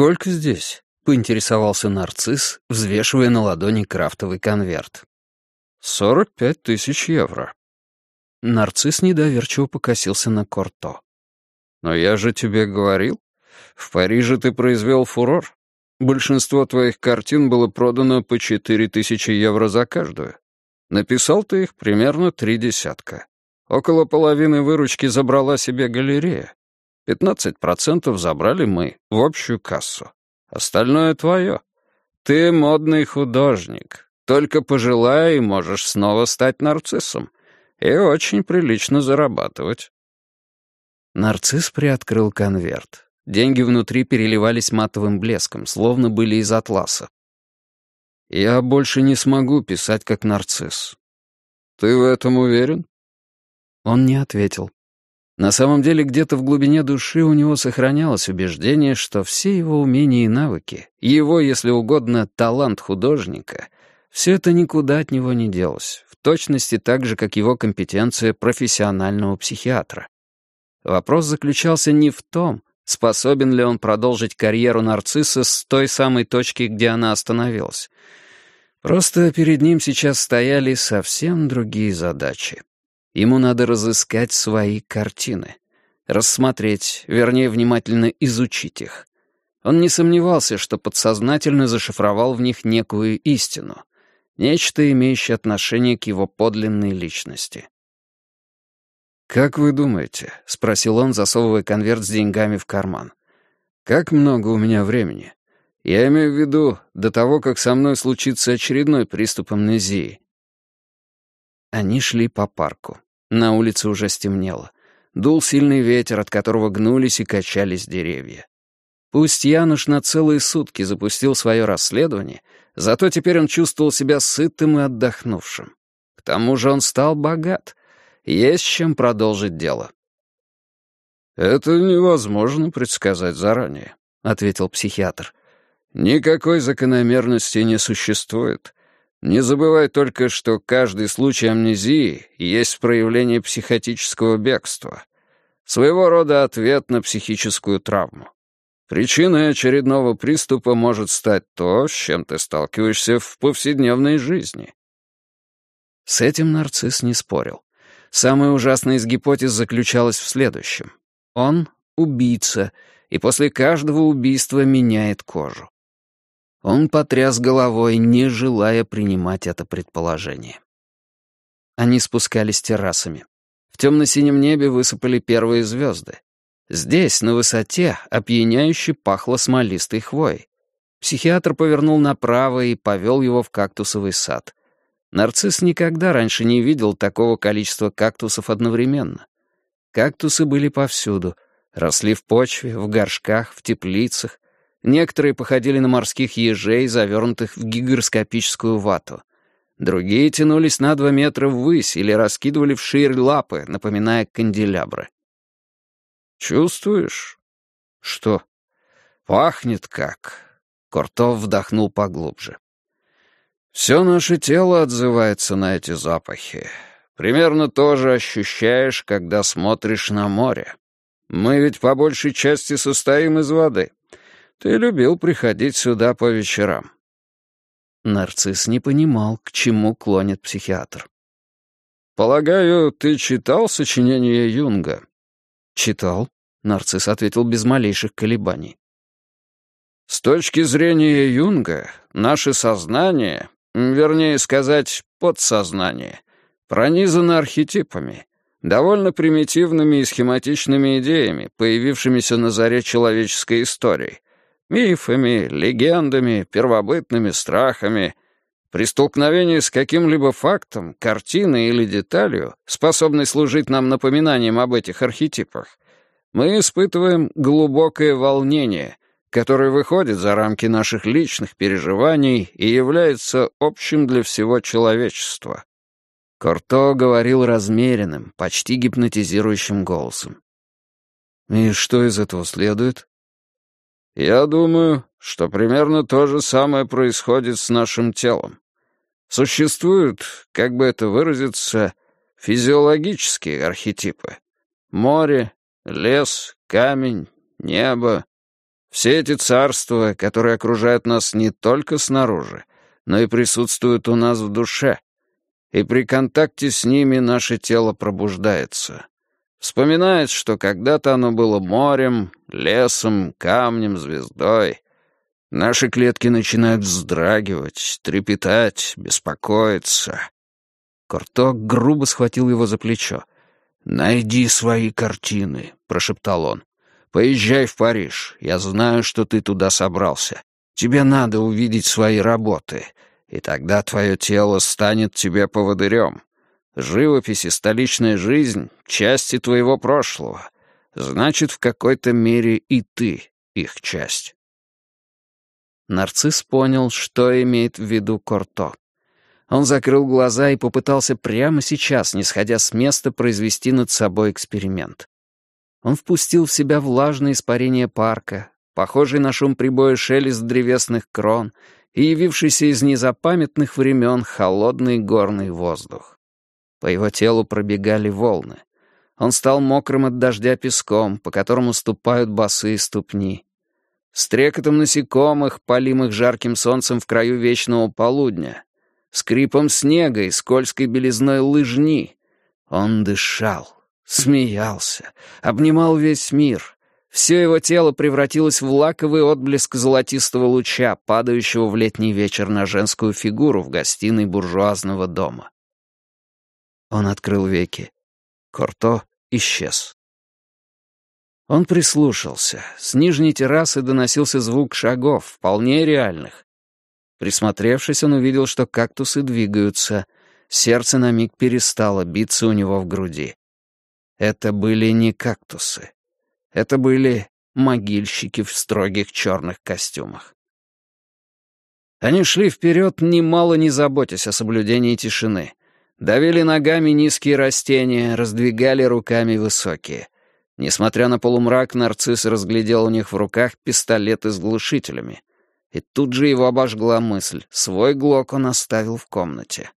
«Сколько здесь?» — поинтересовался нарцисс, взвешивая на ладони крафтовый конверт. «Сорок пять тысяч евро». Нарцисс недоверчиво покосился на Корто. «Но я же тебе говорил, в Париже ты произвел фурор. Большинство твоих картин было продано по четыре тысячи евро за каждую. Написал ты их примерно три десятка. Около половины выручки забрала себе галерея. Пятнадцать процентов забрали мы в общую кассу. Остальное твое. Ты модный художник. Только пожелай, и можешь снова стать нарциссом. И очень прилично зарабатывать. Нарцисс приоткрыл конверт. Деньги внутри переливались матовым блеском, словно были из атласа. «Я больше не смогу писать как нарцисс». «Ты в этом уверен?» Он не ответил. На самом деле, где-то в глубине души у него сохранялось убеждение, что все его умения и навыки, его, если угодно, талант художника, все это никуда от него не делось, в точности так же, как его компетенция профессионального психиатра. Вопрос заключался не в том, способен ли он продолжить карьеру нарцисса с той самой точки, где она остановилась. Просто перед ним сейчас стояли совсем другие задачи. Ему надо разыскать свои картины, рассмотреть, вернее, внимательно изучить их. Он не сомневался, что подсознательно зашифровал в них некую истину, нечто, имеющее отношение к его подлинной личности. «Как вы думаете?» — спросил он, засовывая конверт с деньгами в карман. «Как много у меня времени? Я имею в виду до того, как со мной случится очередной приступ амнезии. Они шли по парку. На улице уже стемнело. Дул сильный ветер, от которого гнулись и качались деревья. Пусть Януш на целые сутки запустил свое расследование, зато теперь он чувствовал себя сытым и отдохнувшим. К тому же он стал богат. Есть чем продолжить дело. «Это невозможно предсказать заранее», — ответил психиатр. «Никакой закономерности не существует. Не забывай только, что каждый случай амнезии есть проявление психотического бегства, своего рода ответ на психическую травму. Причиной очередного приступа может стать то, с чем ты сталкиваешься в повседневной жизни. С этим нарцисс не спорил. Самая ужасная из гипотез заключалась в следующем. Он — убийца, и после каждого убийства меняет кожу. Он потряс головой, не желая принимать это предположение. Они спускались террасами. В темно-синем небе высыпали первые звезды. Здесь, на высоте, опьяняюще пахло смолистой хвоей. Психиатр повернул направо и повел его в кактусовый сад. Нарцисс никогда раньше не видел такого количества кактусов одновременно. Кактусы были повсюду, росли в почве, в горшках, в теплицах, Некоторые походили на морских ежей, завернутых в гигроскопическую вату. Другие тянулись на два метра ввысь или раскидывали вширь лапы, напоминая канделябры. «Чувствуешь?» «Что?» «Пахнет как...» Кортов вдохнул поглубже. «Все наше тело отзывается на эти запахи. Примерно то же ощущаешь, когда смотришь на море. Мы ведь по большей части состоим из воды. Ты любил приходить сюда по вечерам». Нарцисс не понимал, к чему клонит психиатр. «Полагаю, ты читал сочинение Юнга?» «Читал», — нарцисс ответил без малейших колебаний. «С точки зрения Юнга, наше сознание, вернее сказать, подсознание, пронизано архетипами, довольно примитивными и схематичными идеями, появившимися на заре человеческой истории, Мифами, легендами, первобытными страхами. При с каким-либо фактом, картиной или деталью, способной служить нам напоминанием об этих архетипах, мы испытываем глубокое волнение, которое выходит за рамки наших личных переживаний и является общим для всего человечества. Корто говорил размеренным, почти гипнотизирующим голосом. «И что из этого следует?» Я думаю, что примерно то же самое происходит с нашим телом. Существуют, как бы это выразиться, физиологические архетипы. Море, лес, камень, небо. Все эти царства, которые окружают нас не только снаружи, но и присутствуют у нас в душе. И при контакте с ними наше тело пробуждается. Вспоминает, что когда-то оно было морем, лесом, камнем, звездой. Наши клетки начинают вздрагивать, трепетать, беспокоиться. Курток грубо схватил его за плечо. «Найди свои картины», — прошептал он. «Поезжай в Париж. Я знаю, что ты туда собрался. Тебе надо увидеть свои работы, и тогда твое тело станет тебе поводырем. Живопись и столичная жизнь — части твоего прошлого. Значит, в какой-то мере и ты их часть». Нарцисс понял, что имеет в виду Корто. Он закрыл глаза и попытался прямо сейчас, не сходя с места, произвести над собой эксперимент. Он впустил в себя влажное испарение парка, похожий на шум прибоя шелест древесных крон и явившийся из незапамятных времен холодный горный воздух. По его телу пробегали волны. Он стал мокрым от дождя песком, по которому ступают босые ступни. С трекотом насекомых, полимых жарким солнцем в краю вечного полудня, скрипом снега и скользкой белизной лыжни. Он дышал, смеялся, обнимал весь мир. Все его тело превратилось в лаковый отблеск золотистого луча, падающего в летний вечер на женскую фигуру в гостиной буржуазного дома. Он открыл веки. Корто исчез. Он прислушался. С нижней террасы доносился звук шагов, вполне реальных. Присмотревшись, он увидел, что кактусы двигаются. Сердце на миг перестало биться у него в груди. Это были не кактусы. Это были могильщики в строгих черных костюмах. Они шли вперед, немало не заботясь о соблюдении тишины. Давили ногами низкие растения, раздвигали руками высокие. Несмотря на полумрак, нарцисс разглядел у них в руках пистолеты с глушителями. И тут же его обожгла мысль. Свой глок он оставил в комнате.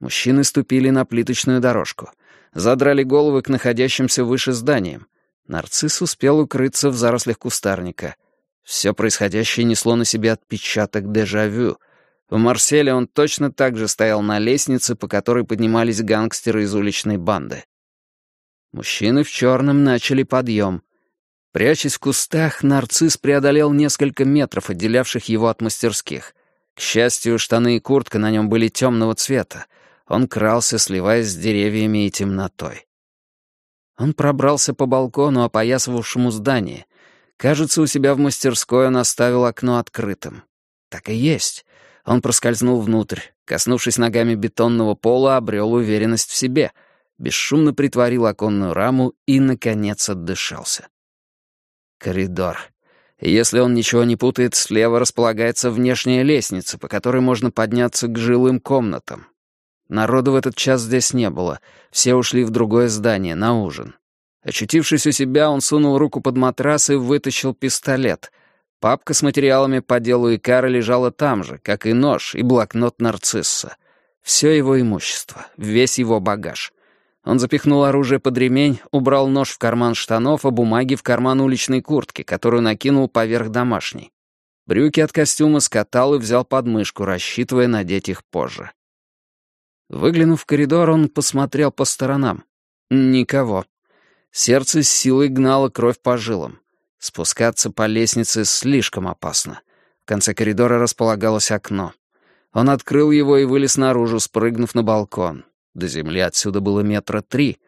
Мужчины ступили на плиточную дорожку. Задрали головы к находящимся выше зданиям. Нарцисс успел укрыться в зарослях кустарника. Все происходящее несло на себе отпечаток дежавю. В Марселе он точно так же стоял на лестнице, по которой поднимались гангстеры из уличной банды. Мужчины в черном начали подъем. Прячась в кустах, нарцисс преодолел несколько метров, отделявших его от мастерских. К счастью, штаны и куртка на нем были темного цвета. Он крался, сливаясь с деревьями и темнотой. Он пробрался по балкону, опоясывавшему здание. Кажется, у себя в мастерской он оставил окно открытым. Так и есть. Он проскользнул внутрь, коснувшись ногами бетонного пола, обрел уверенность в себе, бесшумно притворил оконную раму и, наконец, отдышался. Коридор. Если он ничего не путает, слева располагается внешняя лестница, по которой можно подняться к жилым комнатам. Народу в этот час здесь не было. Все ушли в другое здание, на ужин. Очутившись у себя, он сунул руку под матрас и вытащил пистолет. Папка с материалами по делу Икара лежала там же, как и нож и блокнот нарцисса. Все его имущество, весь его багаж. Он запихнул оружие под ремень, убрал нож в карман штанов, а бумаги в карман уличной куртки, которую накинул поверх домашней. Брюки от костюма скатал и взял под мышку, рассчитывая надеть их позже. Выглянув в коридор, он посмотрел по сторонам. Никого. Сердце с силой гнало кровь по жилам. Спускаться по лестнице слишком опасно. В конце коридора располагалось окно. Он открыл его и вылез наружу, спрыгнув на балкон. До земли отсюда было метра три.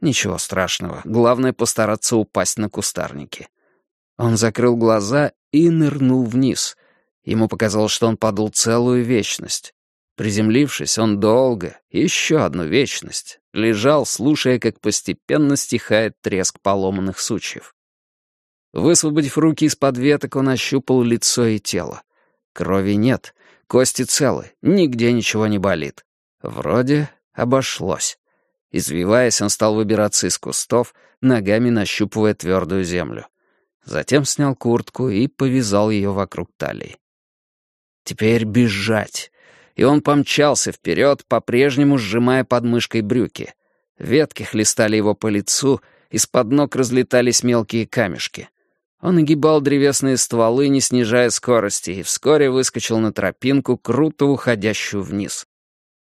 Ничего страшного, главное постараться упасть на кустарники. Он закрыл глаза и нырнул вниз. Ему показалось, что он падал целую вечность. Приземлившись, он долго, еще одну вечность, лежал, слушая, как постепенно стихает треск поломанных сучьев. Высвободив руки из-под веток, он ощупал лицо и тело. Крови нет, кости целы, нигде ничего не болит. Вроде Обошлось. Извиваясь, он стал выбираться из кустов, ногами нащупывая твердую землю. Затем снял куртку и повязал ее вокруг талии. Теперь бежать. И он помчался вперед, по-прежнему сжимая подмышкой брюки. Ветки хлестали его по лицу, из-под ног разлетались мелкие камешки. Он огибал древесные стволы, не снижая скорости, и вскоре выскочил на тропинку, круто уходящую вниз.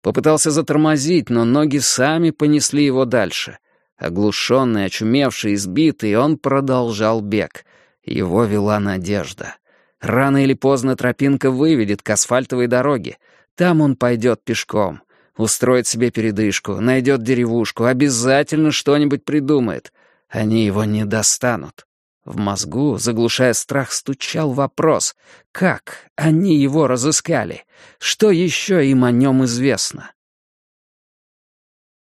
Попытался затормозить, но ноги сами понесли его дальше. Оглушенный, очумевший, избитый, он продолжал бег. Его вела надежда. Рано или поздно тропинка выведет к асфальтовой дороге. Там он пойдет пешком. Устроит себе передышку, найдет деревушку, обязательно что-нибудь придумает. Они его не достанут. В мозгу, заглушая страх, стучал вопрос. Как они его разыскали? Что еще им о нем известно?